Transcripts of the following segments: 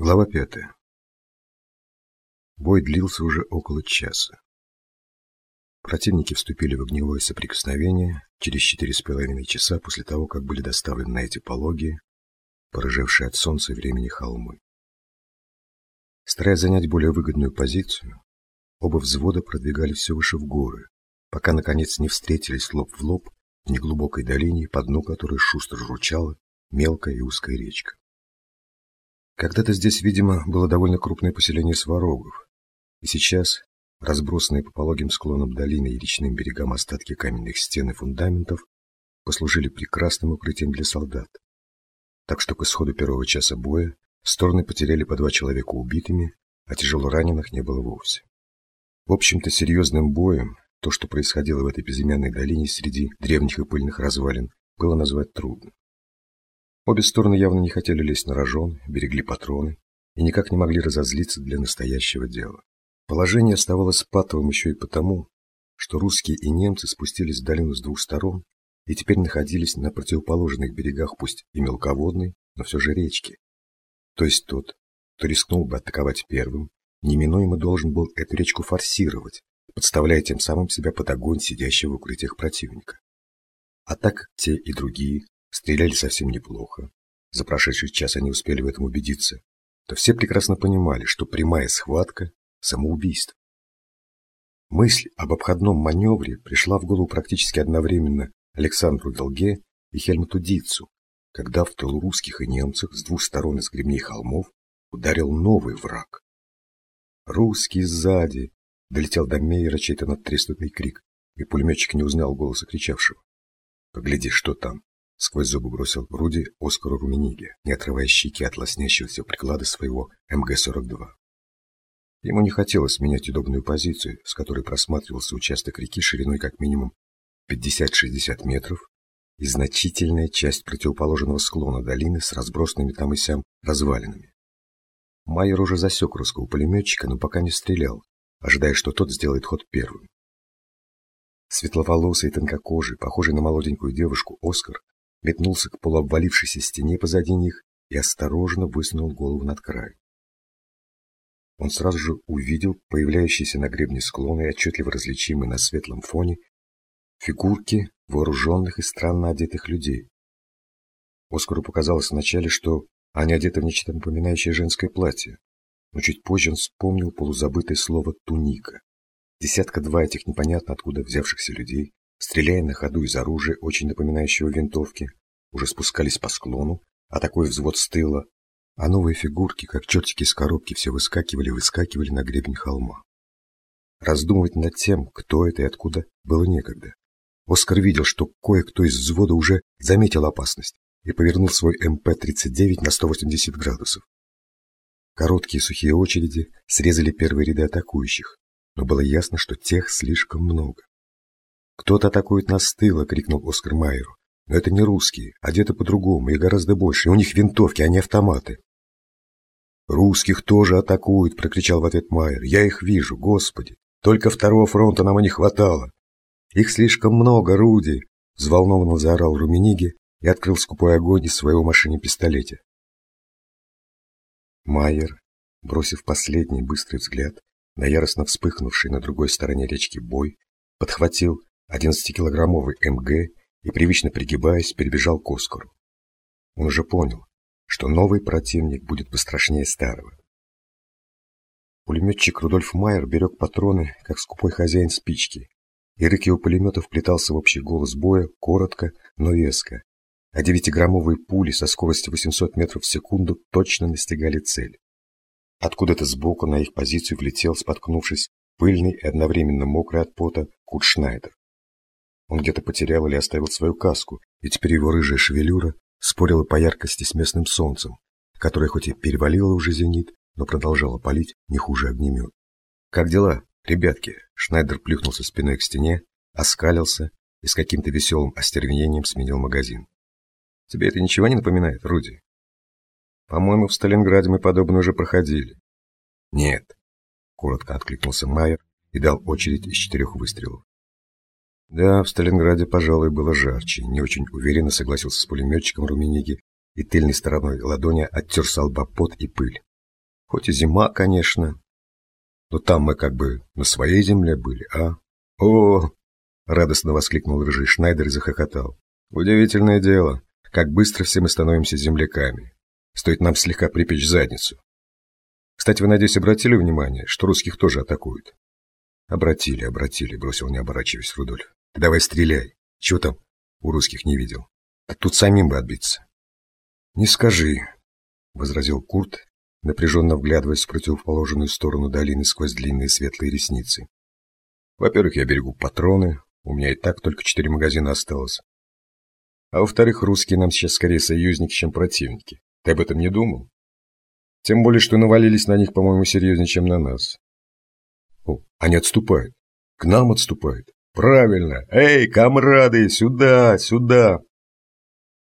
Глава пятая. Бой длился уже около часа. Противники вступили в огневое соприкосновение через четыре с половиной часа после того, как были доставлены на эти пологие, порыжевшие от солнца и времени холмы. Стараясь занять более выгодную позицию, оба взвода продвигались все выше в горы, пока, наконец, не встретились лоб в лоб в неглубокой долине, по дну которой шустро журчала мелкая и узкая речка. Когда-то здесь, видимо, было довольно крупное поселение сварогов, и сейчас разбросанные по пологим склонам долины и речным берегам остатки каменных стен и фундаментов послужили прекрасным укрытием для солдат. Так что к исходу первого часа боя стороны потеряли по два человека убитыми, а тяжело раненых не было вовсе. В общем-то, серьезным боем то, что происходило в этой безымянной долине среди древних и пыльных развалин, было назвать трудно. Обе стороны явно не хотели лезть на рожон, берегли патроны и никак не могли разозлиться для настоящего дела. Положение оставалось патовым еще и потому, что русские и немцы спустились в долину с двух сторон и теперь находились на противоположных берегах пусть и мелководной, но все же речки. То есть тот, кто рискнул бы атаковать первым, неминуемо должен был эту речку форсировать, подставляя тем самым себя под огонь сидящего в укрытиях противника. А так те и другие Стреляли совсем неплохо. За прошедший час они успели в этом убедиться. То все прекрасно понимали, что прямая схватка – самоубийство. Мысль об обходном маневре пришла в голову практически одновременно Александру Долге и Хельмуту Дицу, когда в тыл русских и немцев с двух сторон из гребней холмов ударил новый враг. «Русский сзади!» – долетел до Мейера чей-то надтреснутый крик, и пулеметчик не узнал голоса кричавшего. «Погляди, что там!» Сквозь зубы бросил Руди Оскару Румениге, не отрывая щеки от лоснящегося приклада своего МГ-42. Ему не хотелось менять удобную позицию, с которой просматривался участок реки шириной как минимум 50-60 метров и значительная часть противоположного склона долины с разбросанными там и сям развалинами. Майер уже засек русского пулеметчика, но пока не стрелял, ожидая, что тот сделает ход первым. Светловолосый и тонкокожий, похожий на молоденькую девушку, Оскар метнулся к полуобвалившейся стене позади них и осторожно высунул голову над край. Он сразу же увидел появляющиеся на гребне склона и отчетливо различимые на светлом фоне фигурки вооруженных и странно одетых людей. Оскару показалось вначале, что они одеты в нечто напоминающее женское платье, но чуть позже он вспомнил полузабытое слово «туника». Десятка-два этих непонятно откуда взявшихся людей стреляя на ходу из оружия, очень напоминающего винтовки, уже спускались по склону, а такой взвод с тыла, а новые фигурки, как чертики из коробки, все выскакивали и выскакивали на гребень холма. Раздумывать над тем, кто это и откуда, было некогда. Оскар видел, что кое-кто из взвода уже заметил опасность и повернул свой МП-39 на 180 градусов. Короткие сухие очереди срезали первые ряды атакующих, но было ясно, что тех слишком много. «Кто-то атакует нас с тыла!» — крикнул Оскар Майеру. «Но это не русские, одеты по-другому, и гораздо больше. У них винтовки, а не автоматы». «Русских тоже атакуют!» — прокричал в ответ Майер. «Я их вижу, господи! Только второго фронта нам и не хватало!» «Их слишком много, Руди!» — взволнованно заорал Румениги и открыл скупой огонь из своего машины пистолете. Майер, бросив последний быстрый взгляд на яростно вспыхнувший на другой стороне речки бой, подхватил 11-килограммовый МГ и, привычно пригибаясь, перебежал к Оскару. Он уже понял, что новый противник будет пострашнее старого. Пулеметчик Рудольф Майер берег патроны, как скупой хозяин спички, и рык его пулемета вплетался в общий голос боя коротко, но веско, а девятиграммовые пули со скоростью 800 метров в секунду точно настигали цель. Откуда-то сбоку на их позицию влетел, споткнувшись, пыльный и одновременно мокрый от пота Курт Шнайдер. Он где-то потерял или оставил свою каску, и теперь его рыжая шевелюра спорила по яркости с местным солнцем, которое хоть и перевалило уже зенит, но продолжало палить не хуже огнемет. «Как дела, ребятки?» Шнайдер плюхнулся спиной к стене, оскалился и с каким-то веселым остервенением сменил магазин. «Тебе это ничего не напоминает, Руди?» «По-моему, в Сталинграде мы подобное уже проходили». «Нет», — коротко откликнулся Майер и дал очередь из четырех выстрелов. Да, в Сталинграде, пожалуй, было жарче. Не очень уверенно согласился с пулеметчиком Румениги и тыльной стороной ладони оттер с пот и пыль. Хоть и зима, конечно, но там мы как бы на своей земле были, а? О! Радостно воскликнул рыжий Шнайдер и захохотал. Удивительное дело, как быстро все мы становимся земляками. Стоит нам слегка припечь задницу. Кстати, вы, надеюсь, обратили внимание, что русских тоже атакуют? Обратили, обратили, бросил не оборачиваясь Рудольф. Давай стреляй. Чего там у русских не видел? Так тут самим бы отбиться. Не скажи, возразил Курт, напряженно вглядываясь в противоположную сторону долины сквозь длинные светлые ресницы. Во-первых, я берегу патроны, у меня и так только четыре магазина осталось. А во-вторых, русские нам сейчас скорее союзники, чем противники. Ты об этом не думал? Тем более, что навалились на них, по-моему, серьезнее, чем на нас. О, они отступают. К нам отступают. Правильно. Эй, комрады, сюда, сюда.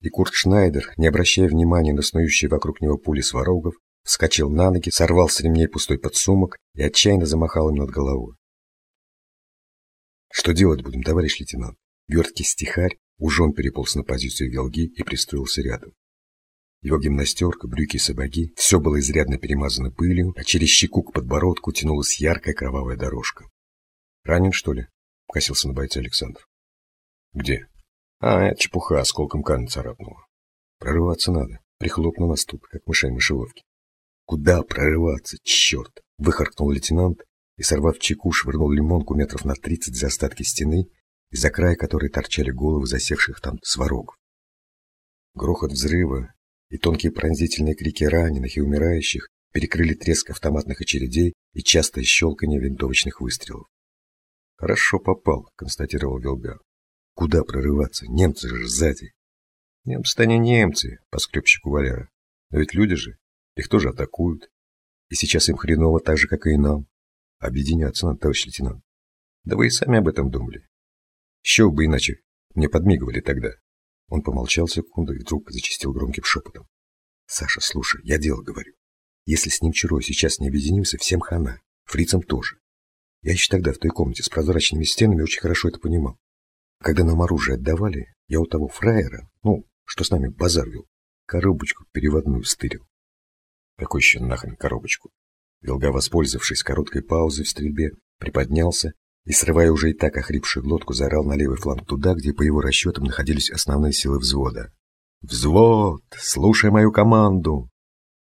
И Курт Шнайдер, не обращая внимания на снующие вокруг него пули сварогов, вскочил на ноги, сорвал с ремней пустой подсумок и отчаянно замахал им над головой. Что делать будем, товарищ лейтенант? Верткий стихарь ужом переполз на позицию Велги и пристроился рядом. Его гимнастерка, брюки и сапоги – все было изрядно перемазано пылью, а через щеку к подбородку тянулась яркая кровавая дорожка. «Ранен, что ли?» – косился на бойца Александр. «Где?» «А, это чепуха, осколком камня царапнула. Прорываться надо. Прихлопну нас тут, как мышей мышеловки». «Куда прорываться, черт?» – выхаркнул лейтенант и, сорвав чеку, швырнул лимонку метров на тридцать за остатки стены, из-за края которой торчали головы засевших там сварогов. Грохот взрыва и тонкие пронзительные крики раненых и умирающих перекрыли треск автоматных очередей и частое щелканье винтовочных выстрелов. «Хорошо попал», — констатировал Вилга. «Куда прорываться? Немцы же сзади». «Немцы-то не немцы», — по скрепщику Валера. «Но ведь люди же, их тоже атакуют. И сейчас им хреново так же, как и нам. Объединяться надо, товарищ лейтенант. Да вы и сами об этом думали. Еще бы иначе мне подмигивали тогда. Он помолчал секунду и вдруг зачистил громким шепотом. «Саша, слушай, я дело говорю. Если с ним Чарой сейчас не объединимся, всем хана. Фрицам тоже. Я еще тогда в той комнате с прозрачными стенами очень хорошо это понимал. Когда нам оружие отдавали, я у того фраера, ну, что с нами базар вел, коробочку переводную стырил. Какой еще нахрен коробочку? Велга, воспользовавшись короткой паузой в стрельбе, приподнялся и, срывая уже и так охрипшую глотку, заорал на левый фланг туда, где, по его расчетам, находились основные силы взвода. «Взвод! Слушай мою команду!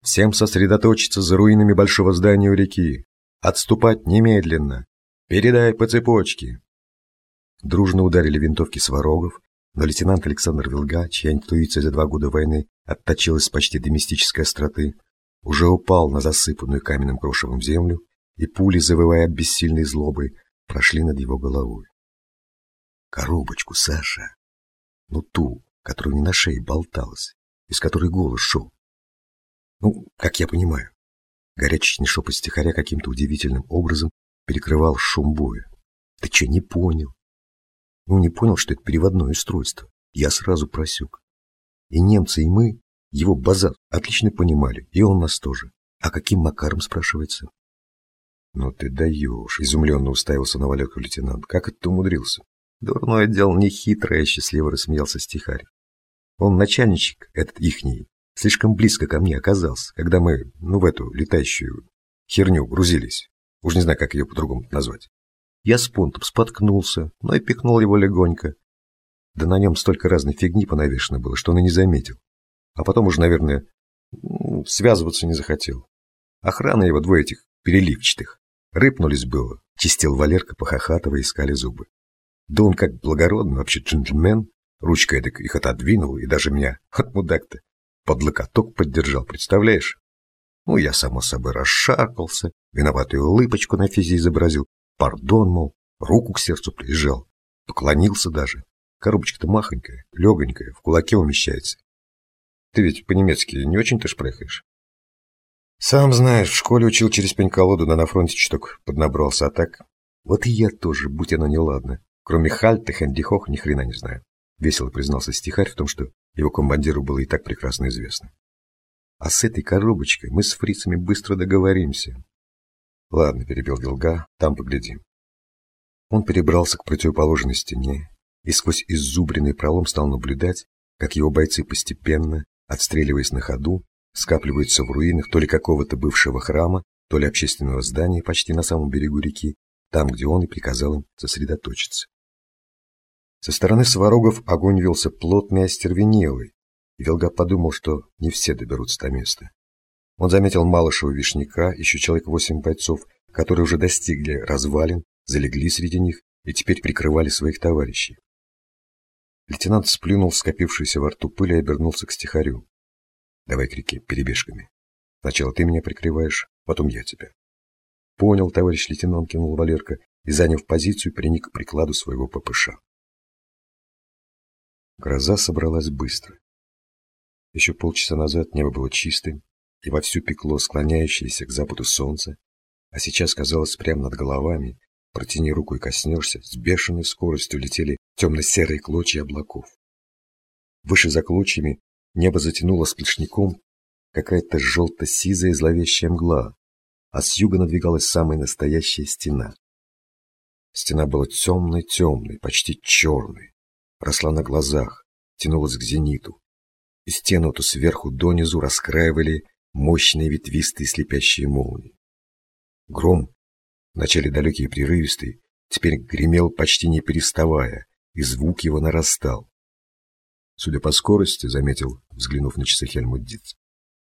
Всем сосредоточиться за руинами большого здания у реки! Отступать немедленно! Передай по цепочке!» Дружно ударили винтовки сварогов, но лейтенант Александр Вилга, чья интуиция за два года войны отточилась почти до мистической остроты, уже упал на засыпанную каменным крошевом землю, и пули, завывая бессильной злобой, прошли над его головой. Коробочку, Саша. Ну, ту, которая не на шее болталась, из которой голос шел. Ну, как я понимаю. Горячечный шепот стихаря каким-то удивительным образом перекрывал шум боя. Ты что, не понял? Ну, не понял, что это переводное устройство. Я сразу просек. И немцы, и мы его базар отлично понимали, и он нас тоже. А каким макаром, спрашивается? «Ну ты даешь!» — изумленно уставился на Валерку лейтенант. «Как это ты умудрился?» «Дурное дело нехитрое!» — счастливо рассмеялся стихарь. «Он начальничек, этот ихний, слишком близко ко мне оказался, когда мы, ну, в эту летающую херню грузились. Уж не знаю, как ее по-другому назвать. Я с понтом споткнулся, но и пикнул его легонько. Да на нем столько разной фигни понавешено было, что он и не заметил. А потом уже, наверное, связываться не захотел. Охрана его двое этих переливчатых. Рыпнулись было, чистил Валерка, похохатывая, искали зубы. Да он как благородный, вообще джентльмен, ручкой эдак их отодвинул, и даже меня, от мудак-то, под локоток поддержал, представляешь? Ну, я, само собой, расшаркался, виноватую улыбочку на физе изобразил, пардон, мол, руку к сердцу прижал, поклонился даже. Коробочка-то махонькая, легонькая, в кулаке умещается. Ты ведь по-немецки не очень-то шпрехаешь? Сам знаешь, в школе учил через пень-колоду, да на фронте чуток поднабрался, а так... Вот и я тоже, будь оно неладно. Кроме хальта, хэндихох, ни хрена не знаю. Весело признался стихарь в том, что его командиру было и так прекрасно известно. А с этой коробочкой мы с фрицами быстро договоримся. Ладно, перебил Вилга, там поглядим. Он перебрался к противоположной стене и сквозь иззубренный пролом стал наблюдать, как его бойцы постепенно, отстреливаясь на ходу, скапливаются в руинах то ли какого-то бывшего храма, то ли общественного здания почти на самом берегу реки, там, где он и приказал им сосредоточиться. Со стороны сварогов огонь велся плотный и остервенелый, и Велга подумал, что не все доберутся до места. Он заметил Малышева Вишняка, еще человек восемь бойцов, которые уже достигли развалин, залегли среди них и теперь прикрывали своих товарищей. Лейтенант сплюнул скопившуюся во рту пыль и обернулся к стихарю. «Давай к реке, перебежками. Сначала ты меня прикрываешь, потом я тебя». «Понял, товарищ лейтенант», — кинул Валерка и, заняв позицию, приник к прикладу своего ППШ. Гроза собралась быстро. Еще полчаса назад небо было чистым, и вовсю пекло склоняющееся к западу солнце, а сейчас казалось прямо над головами, протяни руку и коснешься, с бешеной скоростью летели темно-серые клочья облаков. Выше за клочьями небо затянуло сплошняком какая-то желто-сизая зловещая мгла, а с юга надвигалась самая настоящая стена. Стена была темной-темной, почти черной, росла на глазах, тянулась к зениту, и стену то сверху донизу раскраивали мощные ветвистые слепящие молнии. Гром, вначале далекий и прерывистый, теперь гремел почти не переставая, и звук его нарастал. Судя по скорости, заметил, взглянув на часы Хельмут Диц,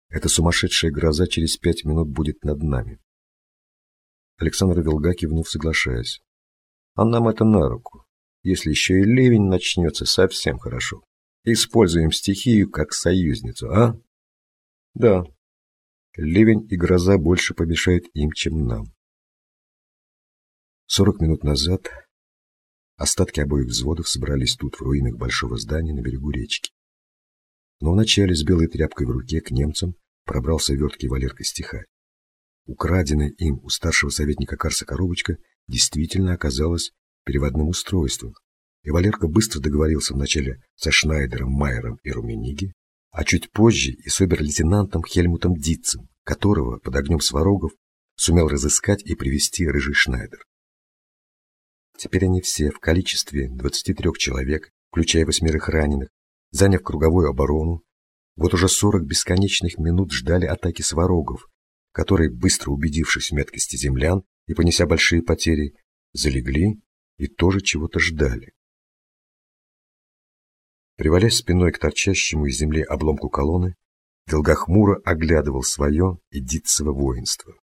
эта сумасшедшая гроза через пять минут будет над нами. Александр Вилга кивнув, соглашаясь. А нам это на руку. Если еще и ливень начнется, совсем хорошо. Используем стихию как союзницу, а? Да, Ливень и гроза больше помешают им, чем нам. Сорок минут назад остатки обоих взводов собрались тут, в руинах большого здания на берегу речки. Но вначале с белой тряпкой в руке к немцам пробрался верткий Валерка Стихарь. Украденная им у старшего советника Карса коробочка действительно оказалась переводным устройством, и Валерка быстро договорился вначале со Шнайдером, Майером и Румениги, а чуть позже и с обер-лейтенантом Хельмутом Дитцем, которого под огнем сварогов сумел разыскать и привести рыжий Шнайдер. Теперь они все в количестве 23 человек, включая восьмерых раненых, заняв круговую оборону, вот уже 40 бесконечных минут ждали атаки сварогов, которые, быстро убедившись в меткости землян и понеся большие потери, залегли и тоже чего-то ждали. Привалясь спиной к торчащему из земли обломку колонны, Вилга хмуро оглядывал свое и воинство.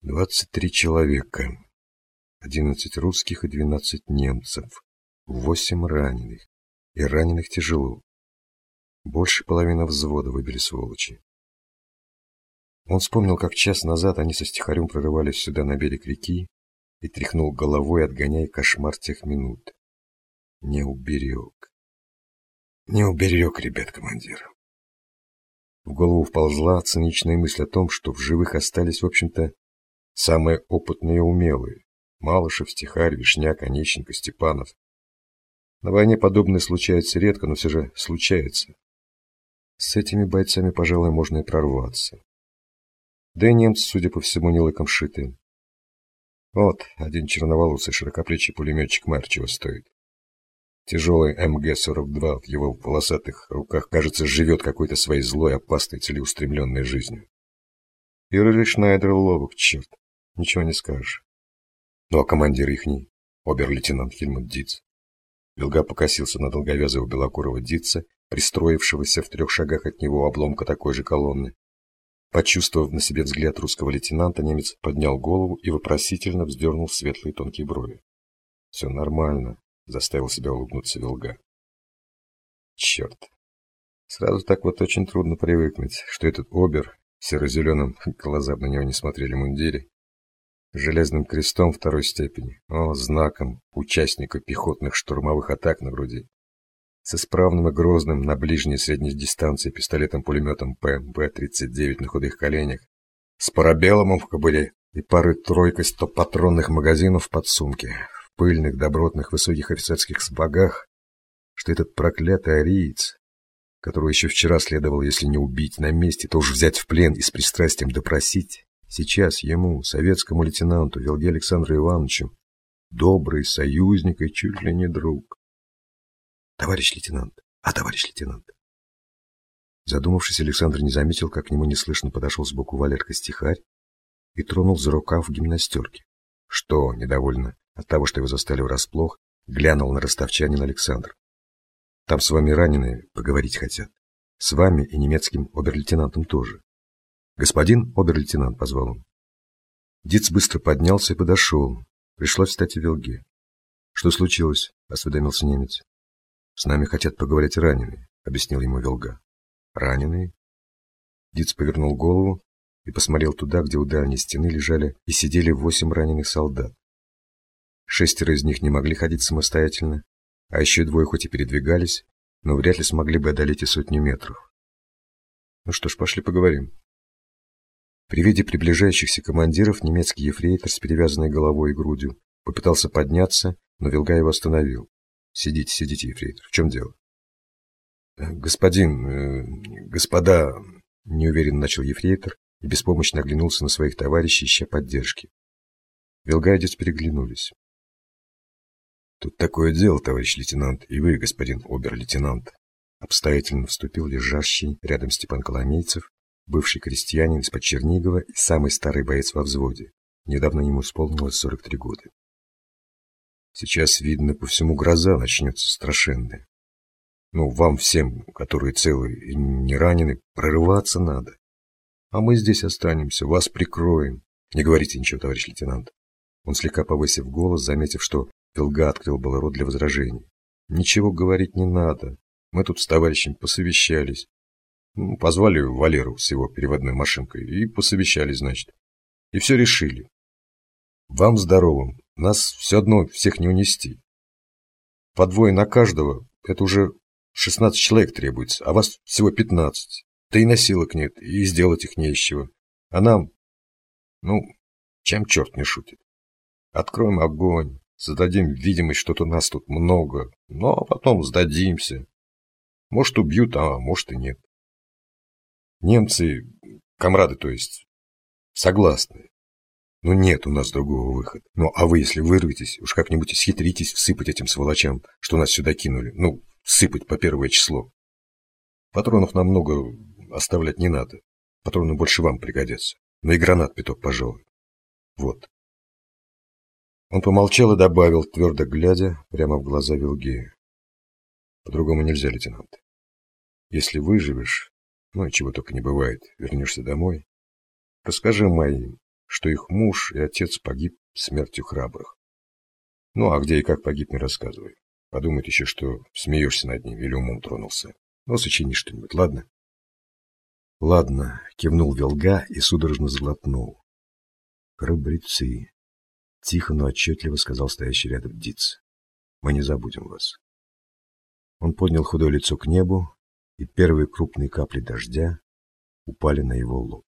Двадцать три человека, одиннадцать русских и двенадцать немцев, восемь раненых, и раненых тяжело. Больше половины взвода выбили сволочи. Он вспомнил, как час назад они со стихарем прорывались сюда на берег реки и тряхнул головой, отгоняя кошмар тех минут. Не уберег. Не уберег ребят командир. В голову вползла циничная мысль о том, что в живых остались, в общем-то, самые опытные и умелые. Малышев, Стихарь, Вишняк, Онищенко, Степанов. На войне подобное случается редко, но все же случается. С этими бойцами, пожалуй, можно и прорваться. Да и немцы, судя по всему, не лыком шиты. Вот, один черноволосый широкоплечий пулеметчик Марчева стоит. Тяжелый МГ-42 в его волосатых руках, кажется, живет какой-то своей злой, опасной, целеустремленной жизнью. И рыжий Шнайдер ловок, черт, ничего не скажешь. Ну а командир ихний, обер-лейтенант Хельмут Диц. Вилга покосился на долговязого белокурого Дица, пристроившегося в трех шагах от него обломка такой же колонны. Почувствовав на себе взгляд русского лейтенанта, немец поднял голову и вопросительно вздернул светлые тонкие брови. «Все нормально», Заставил себя улыбнуться Вилга. Черт. Сразу так вот очень трудно привыкнуть, что этот обер, серо-зеленым, глаза на него не смотрели мундире, железным крестом второй степени, о, знаком участника пехотных штурмовых атак на груди, с исправным и грозным на ближней и средней дистанции пистолетом-пулеметом ПМП-39 на худых коленях, с парабеллумом в кобыле и парой-тройкой стопатронных магазинов в подсумке, пыльных, добротных, высоких офицерских сапогах, что этот проклятый ариец, которого еще вчера следовало, если не убить на месте, то уж взять в плен и с пристрастием допросить, сейчас ему, советскому лейтенанту Велге Александру Ивановичу, добрый союзник и чуть ли не друг. Товарищ лейтенант, а товарищ лейтенант. Задумавшись, Александр не заметил, как к нему неслышно подошел сбоку Валерка-стихарь и тронул за рукав гимнастерки. Что, недовольно от того, что его застали врасплох, глянул на ростовчанин Александр. Там с вами раненые поговорить хотят. С вами и немецким обер-лейтенантом тоже. Господин обер-лейтенант, позвал он. Диц быстро поднялся и подошел. Пришлось встать в Вилге. Что случилось? Осведомился немец. С нами хотят поговорить раненые, объяснил ему Вилга. Раненые? Диц повернул голову и посмотрел туда, где у дальней стены лежали и сидели восемь раненых солдат. Шестеро из них не могли ходить самостоятельно, а еще двое хоть и передвигались, но вряд ли смогли бы одолеть и сотню метров. Ну что ж, пошли поговорим. При виде приближающихся командиров немецкий ефрейтор с перевязанной головой и грудью попытался подняться, но Вилга его остановил. «Сидите, сидите, ефрейтор. В чем дело?» «Э, «Господин, э, господа...» — неуверенно начал ефрейтор и беспомощно оглянулся на своих товарищей, ища поддержки. Вилга и переглянулись. «Тут такое дело, товарищ лейтенант, и вы, господин обер-лейтенант», обстоятельно вступил лежащий рядом Степан Коломейцев, бывший крестьянин из-под Чернигова и самый старый боец во взводе. Недавно ему исполнилось 43 года. Сейчас, видно, по всему гроза начнется страшенная. Ну, вам всем, которые целы и не ранены, прорываться надо. А мы здесь останемся, вас прикроем. Не говорите ничего, товарищ лейтенант. Он слегка повысив голос, заметив, что Пилга открыл был рот для возражений. Ничего говорить не надо. Мы тут с товарищем посовещались. Ну, позвали Валеру с его переводной машинкой и посовещались, значит. И все решили. Вам здоровым, нас все одно всех не унести. По двое на каждого, это уже 16 человек требуется, а вас всего 15. Да и носилок нет, и сделать их не чего. А нам, ну, чем черт не шутит. Откроем огонь, Зададим видимость, что-то нас тут много, но потом сдадимся. Может, убьют, а может и нет. Немцы, комрады, то есть, согласны. Но нет у нас другого выхода. Ну, а вы, если вырветесь, уж как-нибудь схитритесь всыпать этим сволочам, что нас сюда кинули. Ну, сыпать по первое число. Патронов нам много оставлять не надо. Патроны больше вам пригодятся. Ну и гранат пяток, пожалуй. Вот. Он помолчал и добавил, твердо глядя прямо в глаза Вилгею. По-другому нельзя, лейтенант. Если выживешь, ну и чего только не бывает, вернешься домой, расскажи моим, что их муж и отец погиб смертью храбрых. Ну, а где и как погиб, не рассказывай. Подумает еще, что смеешься над ним или умом тронулся. Ну, сочини что-нибудь, ладно? Ладно, кивнул Вилга и судорожно сглотнул. Храбрецы. Тихо, но отчетливо сказал стоящий рядом Диц. Мы не забудем вас. Он поднял худое лицо к небу, и первые крупные капли дождя упали на его лоб.